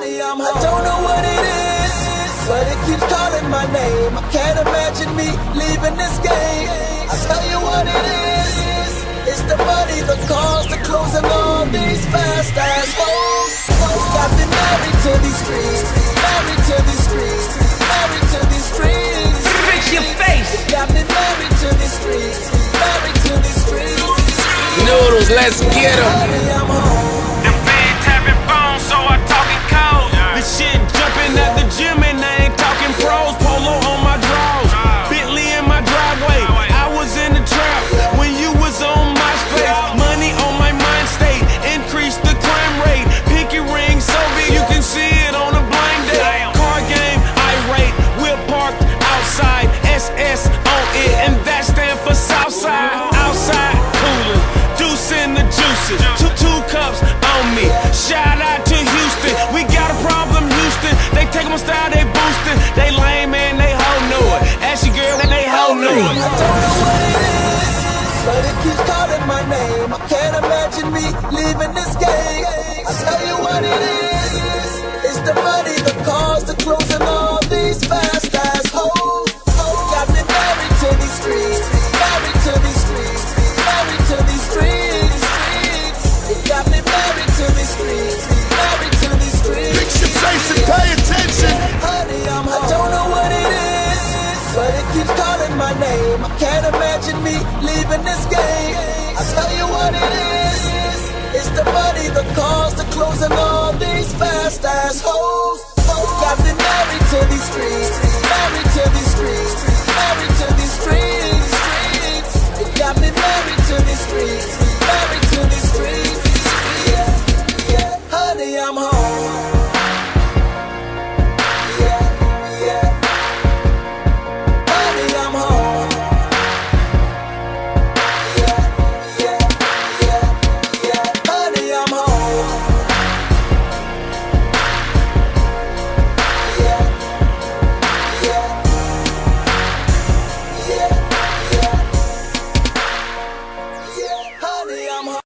Honey, I'm home. I don't know what it is, but it keeps calling my name. I can't imagine me leaving this game. I tell you what it is. It's the money, the cars, the clothes, and all these fast ass hoes. Got me married to these streets, married to these streets, married to these streets. Fix your face. Got me married to these streets, married to these streets. Noodles, let's get 'em. My style, they boosting. They lame and they hoe know it. Ask girl, and they hoe know I don't know what it is, but it keeps calling my name. I can't imagine me leaving this game. I can't imagine me leaving this game. I tell you what it is. It's the money, the cars, the clothes, and all these fast ass hoes. Got me married to these streets, married to these streets.